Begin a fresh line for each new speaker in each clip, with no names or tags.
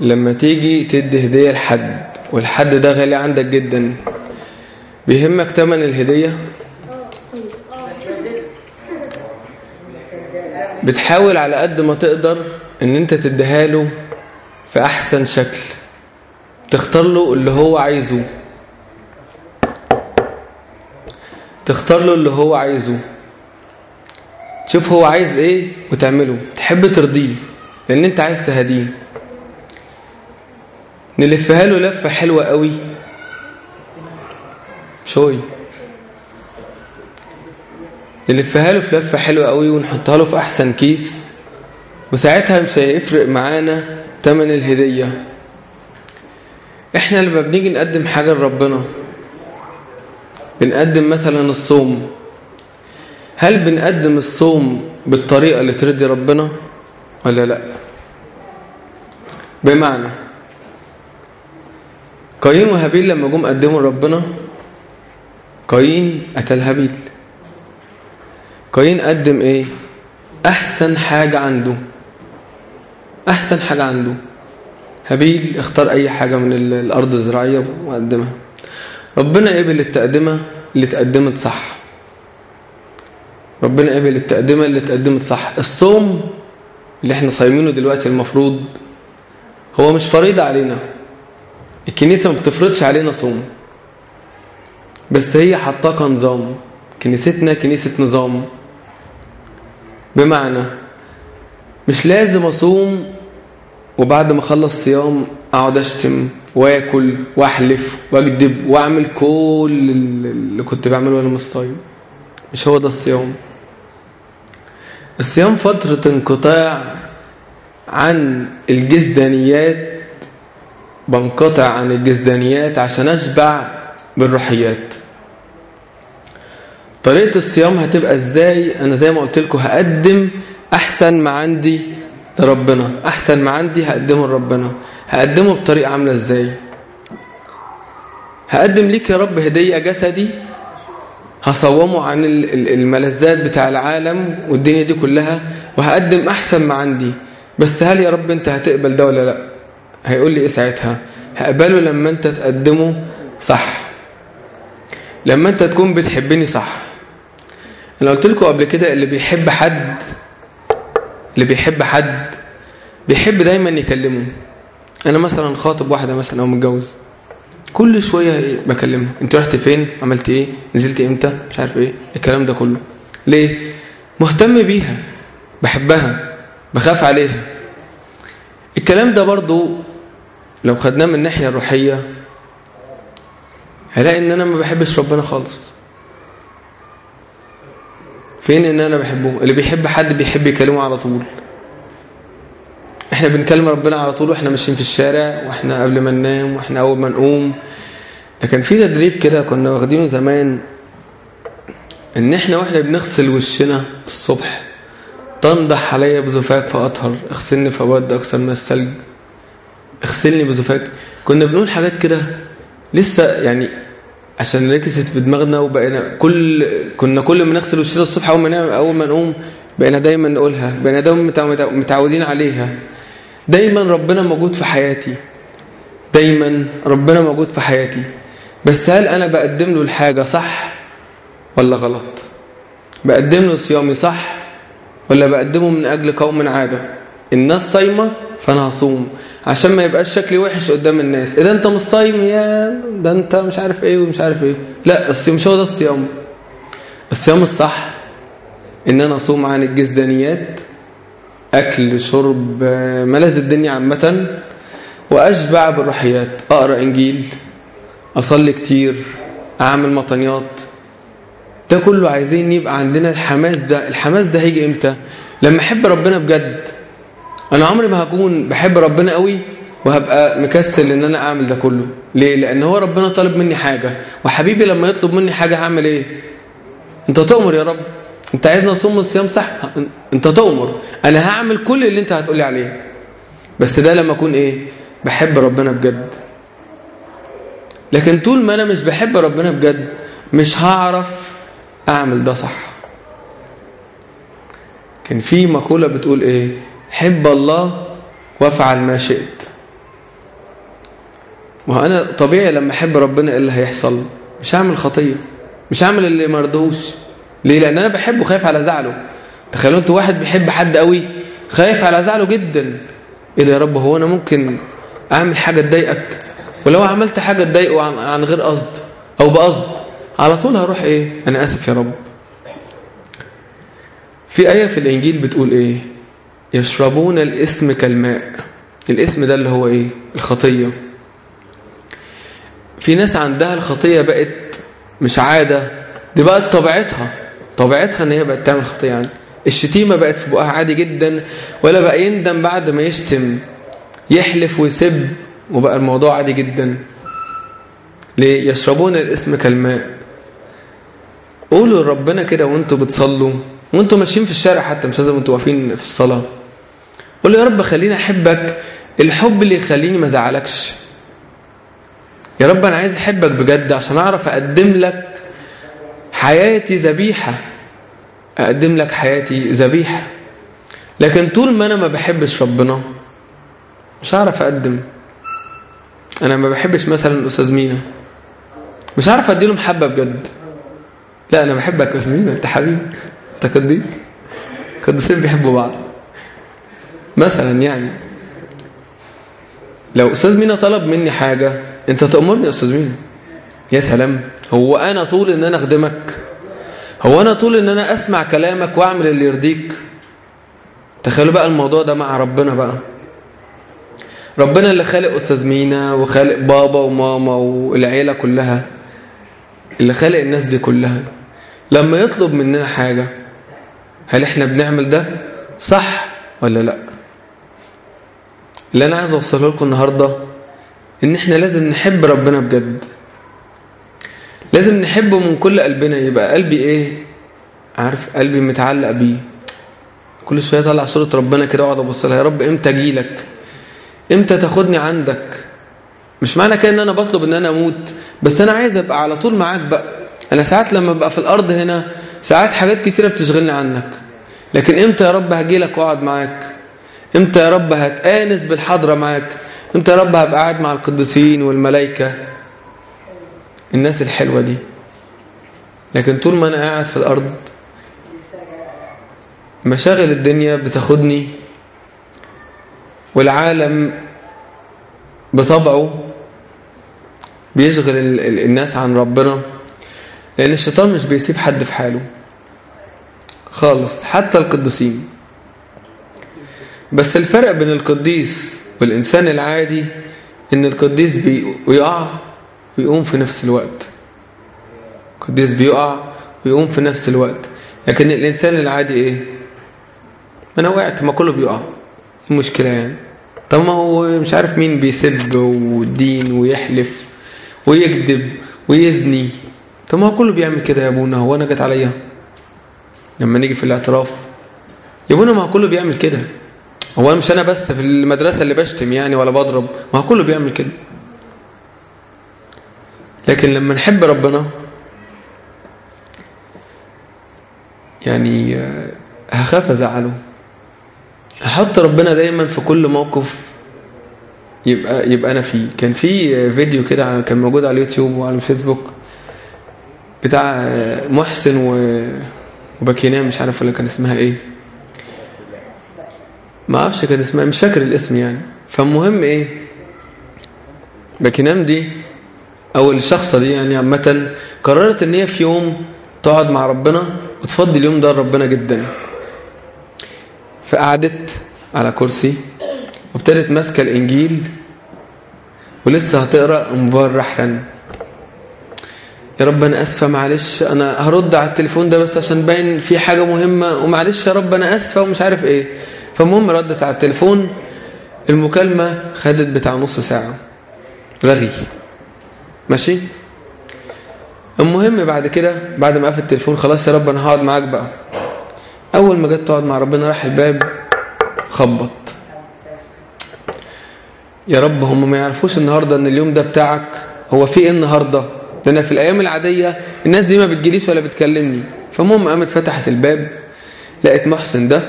لما تيجي تدي هدية لحد والحد ده غالي عندك جدا. بيهمك تمن الهدية؟ بتحاول على قد ما تقدر إن أنت تديها له في أحسن شكل. تختار له اللي هو عايزه. تختار له اللي هو عايزه. تشوف هو عايز إيه وتعمله. تحب ترضيه لأن أنت عايز تهديه. نلفها له لفة حلوة قوي. شوي. نلفها له في لفة حلوة قوي ونحطها له في أحسن كيس. وساعتها مش هيفرق معانا تمن الهدية. إحنا لما بنيجي نقدم حاجة لربنا بنقدم مثلا الصوم. هل بنقدم الصوم بالطريقة اللي ترضي ربنا ولا لأ؟ بمعنى قايين وهابيل لما جم قدموا لربنا؟ قايين قتل هابيل. قايين قدم إيه؟ أحسن حاجة عنده. أحسن حاجة عنده. هابيل اختار أي حاجة من الأرض الزراعية وقدمها. ربنا قبل التقدمة اللي اتقدمت صح. ربنا قبل التقدمة اللي اتقدمت صح. الصوم اللي إحنا صايمينه دلوقتي المفروض هو مش فريضة علينا. الكنيسة ما بتفرضش علينا صوم. بس هي حطاه كنظام. كنيستنا كنيسة نظام. بمعنى مش لازم أصوم وبعد ما أخلص صيام أقعد أشتم وآكل وأحلف وأكذب وأعمل كل اللي كنت بعمله وأنا مش صايم. مش هو ده الصيام. الصيام فترة انقطاع عن الجسدانيات بنقطع عن الجسدانيات عشان أشبع بالروحيات. طريقة الصيام هتبقى إزاي؟ أنا زي ما قلت لكم هقدم أحسن ما عندي لربنا. أحسن ما عندي هقدمه لربنا. هقدمه بطريقة عاملة إزاي؟ هقدم ليك يا رب هدية جسدي هصومه عن الملذات بتاع العالم والدنيا دي كلها وهقدم أحسن ما عندي. بس هل يا رب أنت هتقبل ده ولا لأ؟ هيقول لي إيه ساعتها؟ هقبله لما أنت تقدمه صح. لما أنت تكون بتحبني صح. أنا قلت لكم قبل كده اللي بيحب حد اللي بيحب حد بيحب دايما يكلمه. أنا مثلا خاطب واحدة مثلا أو متجوز. كل شوية بكلمها. أنت رحت فين؟ عملت إيه؟ نزلت إمتى؟ مش عارف إيه. الكلام ده كله. ليه؟ مهتم بيها. بحبها. بخاف عليها. الكلام ده برضو لو خدناه من الناحية الروحية هلاقي إن أنا ما بحبش ربنا خالص. فين إن أنا بحبه؟ اللي بيحب حد بيحب يكلمه على طول. إحنا بنكلم ربنا على طول وإحنا ماشيين في الشارع وإحنا قبل ما ننام وإحنا أول ما نقوم. لكن في تدريب كده كنا واخدينه زمان إن إحنا وإحنا بنغسل وشنا الصبح تنضح عليا بزفاك فأطهر اغسلني فبد أكثر من الثلج. اغسلني بزفاك كنا بنقول حاجات كده لسه يعني عشان ركزت في دماغنا وبقينا كل كنا كل ما نغسل وشنا الصبح أول ما نعمل أول ما نقوم بقينا دايما نقولها بقينا دايما متعودين عليها. دايما ربنا موجود في حياتي. دايما ربنا موجود في حياتي. بس هل أنا بقدم له الحاجة صح ولا غلط؟ بقدم له صيامي صح ولا بقدمه من أجل قوم عادة؟ الناس صايمة فأنا هصوم عشان ما يبقاش شكلي وحش قدام الناس. إذا أنت مش صايم يا ده أنت مش عارف إيه ومش عارف إيه. لا الصيام مش هو ده الصيام. الصيام الصح إن أنا أصوم عن الجسدانيات أكل شرب ملاذ الدنيا عامة وأشبع بالروحيات أقرأ إنجيل أصلي كتير أعمل مطنيات ده كله عايزين يبقى عندنا الحماس ده. الحماس ده هيجي إمتى؟ لما أحب ربنا بجد. أنا عمري ما هكون بحب ربنا قوي وهبقى مكسل إن أنا أعمل ده كله. ليه؟ لأن هو ربنا طالب مني حاجة. وحبيبي لما يطلب مني حاجة هعمل إيه؟ أنت تؤمر يا رب. أنت عايزني أصوم الصيام صح؟ أنت تؤمر أنا هعمل كل اللي أنت هتقولي عليه. بس ده لما أكون إيه؟ بحب ربنا بجد. لكن طول ما أنا مش بحب ربنا بجد مش هعرف أعمل ده صح. كان في مقولة بتقول إيه؟ حب الله وافعل ما شئت. ما هو أنا طبيعي لما أحب ربنا إيه اللي هيحصل مش هعمل خطية. مش هعمل اللي ما رضوش. ليه؟ لأن أنا بحبه خايف على زعله. تخيلوا أنتوا واحد بيحب حد قوي خايف على زعله جدا. إيه ده يا رب؟ هو أنا ممكن أعمل حاجة تضايقك؟ ولو عملت حاجة تضايقه عن, عن غير قصد أو بقصد على طول هروح إيه؟ أنا آسف يا رب. في آية في الإنجيل بتقول إيه؟ يشربون الاسم كالماء. الاسم ده اللي هو إيه؟ الخطية. في ناس عندها الخطية بقت مش عادة. دي بقت طبيعتها. طبيعتها إن هي بقت تعمل خطية. يعني الشتيمة بقت في بقها عادي جدا ولا بقى يندم بعد ما يشتم. يحلف ويسب وبقى الموضوع عادي جدا. ليه؟ يشربون الاسم كالماء. قولوا لربنا كده وانتوا بتصلوا. وانتوا ماشيين في الشارع حتى مش لازم وانتوا واقفين في الصلاة. قولوا يا رب خليني أحبك الحب اللي يخليني ما أزعلكش. يا رب أنا عايز أحبك بجد عشان أعرف أقدم لك حياتي ذبيحة. أقدم لك حياتي ذبيحة. لكن طول ما أنا ما بحبش ربنا مش هعرف أقدم. أنا ما بحبش مثلا الاستاذ مينا. مش هعرف أديله محبة بجد. لا أنا بحبك يا أستاذ مينا أنت حبيبي أنت قديس. قديسين بيحبوا بعض. مثلا يعني. لو أستاذ مينا طلب مني حاجة أنت تأمرني يا أستاذ مينا؟ يا سلام هو أنا طول إن أنا أخدمك؟ هو أنا طول إن أنا أسمع كلامك وأعمل اللي يرضيك؟ تخيلوا بقى الموضوع ده مع ربنا بقى. ربنا اللي خالق أستاذ مينا وخالق بابا وماما والعيلة كلها اللي خالق الناس دي كلها. لما يطلب مننا حاجة هل إحنا بنعمل ده صح ولا لأ؟ اللي أنا عايز أوصله لكم النهارده إن إحنا لازم نحب ربنا بجد. لازم نحبه من كل قلبنا. يبقى قلبي إيه؟ عارف قلبي متعلق بيه. كل شوية اطلع صورة ربنا كده وأقعد أبص لها يا رب إمتى أجي لك؟ إمتى تاخدني عندك؟ مش معنى كده إن أنا بطلب إن أنا أموت بس أنا عايز أبقى على طول معاك بقى. أنا ساعات لما ابقى في الأرض هنا ساعات حاجات كتيرة بتشغلني عنك. لكن إمتى يا رب هجي لك وأقعد معاك؟ إمتى يا رب هتآنس بالحضرة معاك. إمتى يا رب هبقى قاعد مع القديسين والملائكة. الناس الحلوة دي. لكن طول ما أنا قاعد في الأرض مشاغل الدنيا بتاخدني والعالم بطبعه بيشغل الناس عن ربنا. لأن الشيطان مش بيسيب حد في حاله. خالص. حتى القديسين. بس الفرق بين القديس والإنسان العادي إن القديس بيقع ويقوم في نفس الوقت. القديس بيقع ويقوم في نفس الوقت. لكن الإنسان العادي إيه؟ أنا وقعت ما كله بيقع. المشكلة يعني؟ طب ما هو مش عارف مين بيسب والدين ويحلف ويكذب ويزني. طب ما هو كله بيعمل كده يا أبونا. هو أنا جت عليا لما نيجي في الاعتراف. يا أبونا ما هو كله بيعمل كده. هو مش أنا بس في المدرسة اللي بشتم يعني ولا بضرب؟ ما هو كله بيعمل كده. لكن لما نحب ربنا يعني هخاف أزعله. هحط ربنا دايما في كل موقف يبقى يبقى أنا فيه. كان في فيديو كده كان موجود على اليوتيوب وعلى الفيسبوك بتاع محسن وباكينام مش عارف ولا كان اسمها إيه. ما أعرفش كان اسمها مش فاكر الاسم يعني. فالمهم إيه؟ باكينام دي أو الشخصه دي يعني عامة قررت إن هي في يوم تقعد مع ربنا وتفضي اليوم ده لربنا جدا. فقعدت على كرسي وابتدت ماسكة الإنجيل ولسه هتقرأ موبايل راح رن يا رب أنا آسفة معلش أنا هرد على التليفون ده بس عشان باين في حاجة مهمة ومعلش يا رب أنا آسفة ومش عارف إيه. فالمهم ردت على التليفون المكالمة خدت بتاع نص ساعة. رغي ماشي؟ المهم بعد كده بعد ما قفل التليفون خلاص يا رب أنا هقعد معاك بقى. أول ما جت تقعد مع ربنا راح الباب خبط. يا رب هم ما يعرفوش النهارده إن اليوم ده بتاعك هو في إيه النهارده؟ لأن في الأيام العادية الناس دي ما بتجيليش ولا بتكلمني. فالمهم قامت فتحت الباب لقيت محسن ده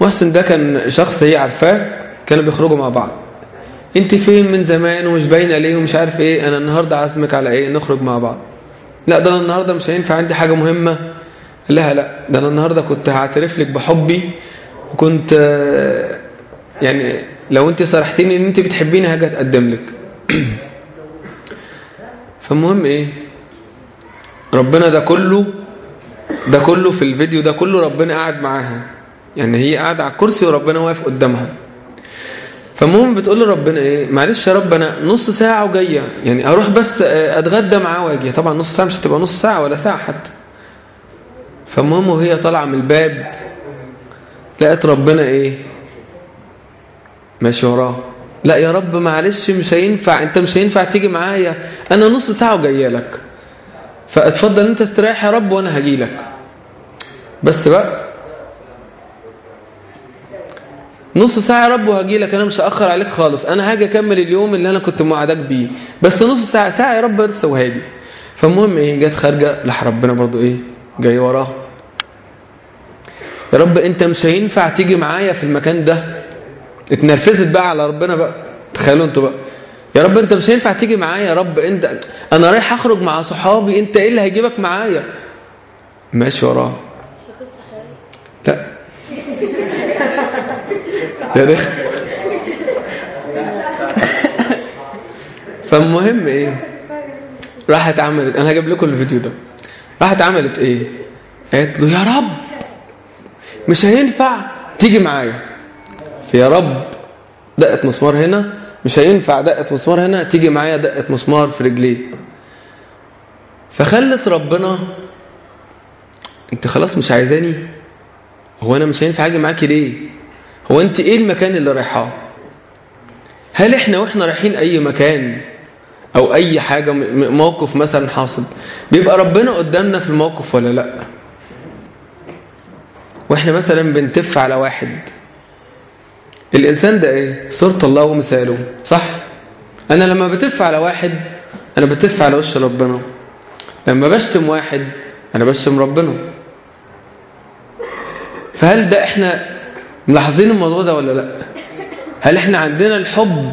محسن ده كان شخص هي عارفاه كانوا بيخرجوا مع بعض. انت فين من زمان ومش باينه ليه ومش عارف إيه أنا النهارده عازمك على إيه نخرج مع بعض. لا ده أنا النهارده مش هينفع عندي حاجة مهمة. لا لا ده أنا النهارده كنت هعترف لك بحبي وكنت يعني لو انت صرحتيني ان انت بتحبيني هاجي اتقدم لك. فالمهم إيه ربنا ده كله ده كله في الفيديو ده كله ربنا قاعد معاها. يعني هي قاعدة على الكرسي وربنا واقف قدامها. فالمهم بتقول له ربنا إيه معلش يا رب أنا نص ساعة وجاية. يعني أروح بس أتغدى معاه واجي طبعا نص ساعة مش هتبقى نص ساعة ولا ساعة حتى. فالمهم وهي طالعة من الباب لقت ربنا إيه ماشي وراه. لا يا رب معلش مش هينفع أنت مش هينفع تيجي معايا. أنا نص ساعة وجاية لك. فاتفضل أنت استريح يا رب وأنا هجي لك. بس بقى نص ساعة يا رب وهجي لك أنا مش هأخر عليك خالص. أنا هاجي أكمل اليوم اللي أنا كنت موعدك بيه. بس نص ساعة ساعة يا رب لسه وهاجي. فالمهم إيه جت خارجة راح ربنا برضو إيه جاي وراها يا رب أنت مش هينفع تيجي معايا في المكان ده. اتنرفزت بقى على ربنا بقى. تخيلوا أنتوا بقى. يا رب أنت مش هينفع تيجي معايا يا رب. أنت أنا رايح أخرج مع صحابي. أنت إيه اللي هيجيبك معايا؟ ماشي وراه لا يا رخ فالمهم إيه؟ راحت عملت أنا هجيب لكم الفيديو ده. راحت عملت إيه؟ قالت له يا رب مش هينفع تيجي معايا. يا رب دقت مسمار هنا مش هينفع دقت مسمار هنا تيجي معايا دقت مسمار في رجليه فخلت ربنا أنت خلاص مش عايزاني هو أنا مش هينفع أجي معاكي ليه؟ هو انت إيه المكان اللي رايحاه هل إحنا وإحنا رايحين اي مكان أو اي حاجة موقف مثلا حاصل بيبقى ربنا قدامنا في الموقف ولا لأ وإحنا مثلا بنتف على واحد الإنسان ده إيه؟ صورة الله ومثاله صح؟ أنا لما بتف على واحد أنا بتف على وش ربنا لما بشتم واحد أنا بشتم ربنا فهل ده إحنا ملاحظين الموضوع ده ولا لا؟ هل إحنا عندنا الحب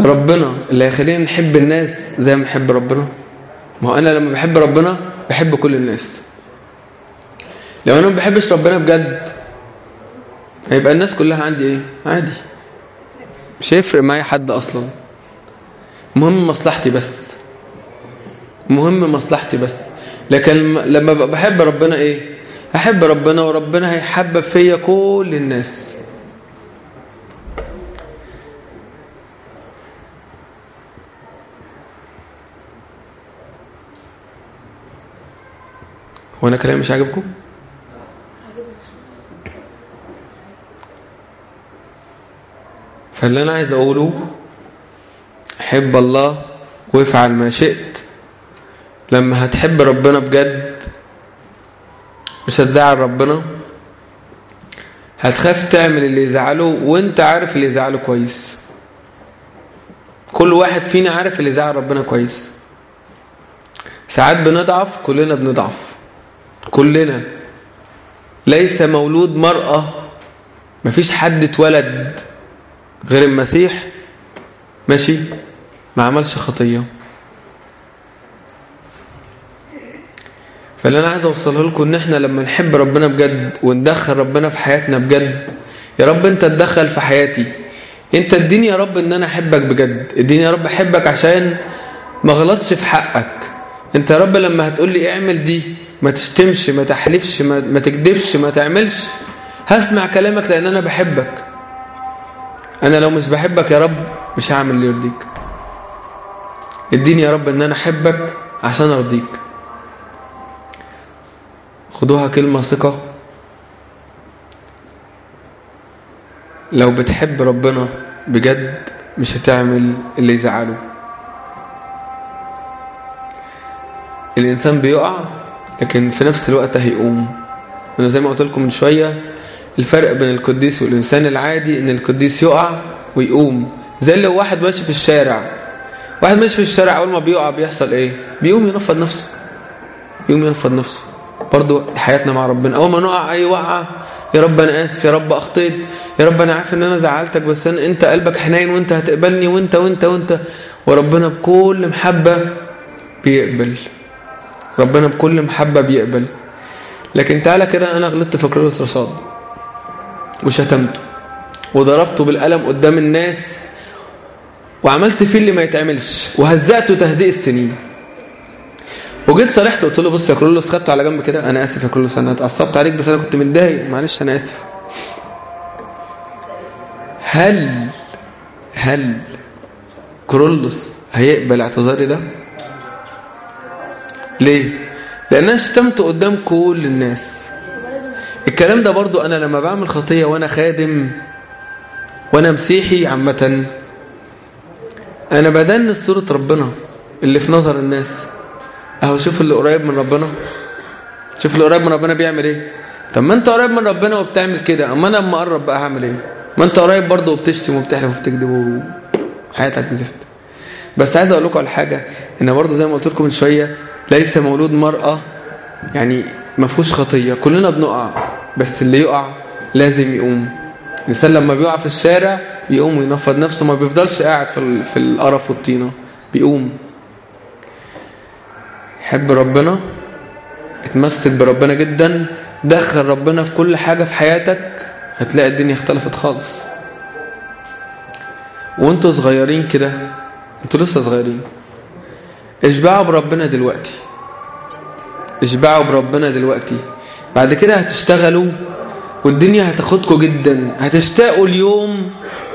لربنا اللي هيخلينا نحب الناس زي ما نحب ربنا؟ ما هو أنا لما بحب ربنا بحب كل الناس. لو أنا ما بحبش ربنا بجد هيبقى الناس كلها عندي إيه؟ عادي. مش هيفرق معايا حد أصلا. مهم مصلحتي بس. مهم مصلحتي بس. لكن لما بحب ربنا إيه؟ أحب ربنا وربنا هيحبب فيا كل الناس. هو أنا كلامي مش عاجبكم؟ فاللي أنا عايز أقوله حب الله وافعل ما شئت. لما هتحب ربنا بجد مش هتزعل ربنا؟ هتخاف تعمل اللي يزعله وانت عارف اللي يزعله كويس. كل واحد فينا عارف اللي يزعل ربنا كويس. ساعات بنضعف كلنا بنضعف. كلنا. ليس مولود مرأة. مفيش حد اتولد غير المسيح. ماشي؟ ما عملش خطية. فاللي أنا عايز أوصله لكم إن إحنا لما نحب ربنا بجد وندخل ربنا في حياتنا بجد يا رب أنت تدخل في حياتي. أنت اديني يا رب إن أنا أحبك بجد. اديني يا رب أحبك عشان ما غلطش في حقك. أنت يا رب لما هتقول لي اعمل دي ما تشتمش ما تحلفش ما, ما تكذبش ما تعملش. هسمع كلامك لأن أنا بحبك. أنا لو مش بحبك يا رب مش هعمل اللي يرضيك. اديني يا رب إن أنا أحبك عشان أرضيك. خدوها كلمة ثقة. لو بتحب ربنا بجد مش هتعمل اللي يزعله. الإنسان بيقع لكن في نفس الوقت هيقوم. أنا زي ما قلت لكم من شوية الفرق بين القديس والإنسان العادي إن القديس يقع ويقوم. زي لو واحد ماشي في الشارع. واحد ماشي في الشارع أول ما بيقع بيحصل إيه؟ بيقوم ينفض نفسه. يقوم ينفض نفسه. برضو حياتنا مع ربنا. أول ما نقع أي وقعة يا رب أنا آسف يا رب أخطيت يا رب أنا عارف إن أنا زعلتك بس أنا أنت قلبك حنين وأنت هتقبلني وانت وانت وأنت. وربنا بكل محبة بيقبل. ربنا بكل محبة بيقبل. لكن تعالى كده أنا غلطت في كرولوس رصاد وشتمته. وضربته بالقلم قدام الناس. وعملت فيه اللي ما يتعملش. وهزأته تهزيء السنين. وجيت صالحته قلت له بص يا كرولوس خدته على جنب كده. أنا آسف يا كرولوس أنا اتعصبت عليك بس أنا كنت متضايق. معلش أنا آسف. هل هل كرولوس هيقبل اعتذاري ده؟ ليه؟ لأن أنا شتمته قدام كل الناس. الكلام ده برضو أنا لما بعمل خطية وأنا خادم وأنا مسيحي عامة أنا بدنس صورة ربنا اللي في نظر الناس. أهو شوف اللي قريب من ربنا. شوف اللي قريب من ربنا بيعمل إيه؟ طب ما أنت قريب من ربنا وبتعمل كده أما أنا أما أقرب بقى هعمل إيه؟ ما أنت قريب برضه وبتشتم وبتحلف وبتكذب وحياتك زفت بس عايز أقول لكم على حاجة إن برضه زي ما قلت لكم من شوية ليس مولود مرأة يعني ما فيهوش خطية. كلنا بنقع بس اللي يقع لازم يقوم. الإنسان لما بيقع في الشارع بيقوم وينفض نفسه ما بيفضلش قاعد في في القرف والطينة بيقوم. حب ربنا اتمسك بربنا جدا دخل ربنا في كل حاجة في حياتك هتلاقي الدنيا اختلفت خالص. وانتوا صغيرين كده أنتوا لسه صغيرين. اشبعوا بربنا دلوقتي. اشبعوا بربنا دلوقتي. بعد كده هتشتغلوا والدنيا هتاخدكم جدا. هتشتاقوا اليوم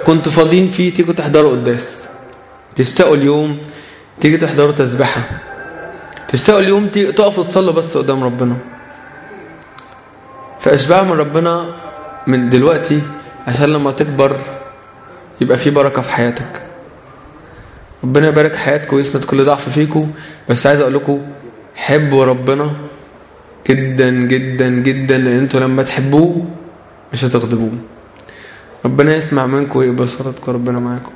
كنتوا فاضيين فيه تيجوا تحضروا قداس. تشتاقوا اليوم تيجي تحضروا تسبحة. تشتاقوا اليوم تقفوا تصلوا بس قدام ربنا. فاشبعوا من ربنا من دلوقتي عشان لما تكبر يبقى في بركة في حياتك. ربنا يبارك حياتكم ويسند كل ضعف فيكم بس عايز أقول لكم حبوا ربنا جدا جدا جدا. لأن أنتوا لما تحبوه مش هتغضبوه. ربنا يسمع منكم ويقبل صلاتكم ربنا معاكم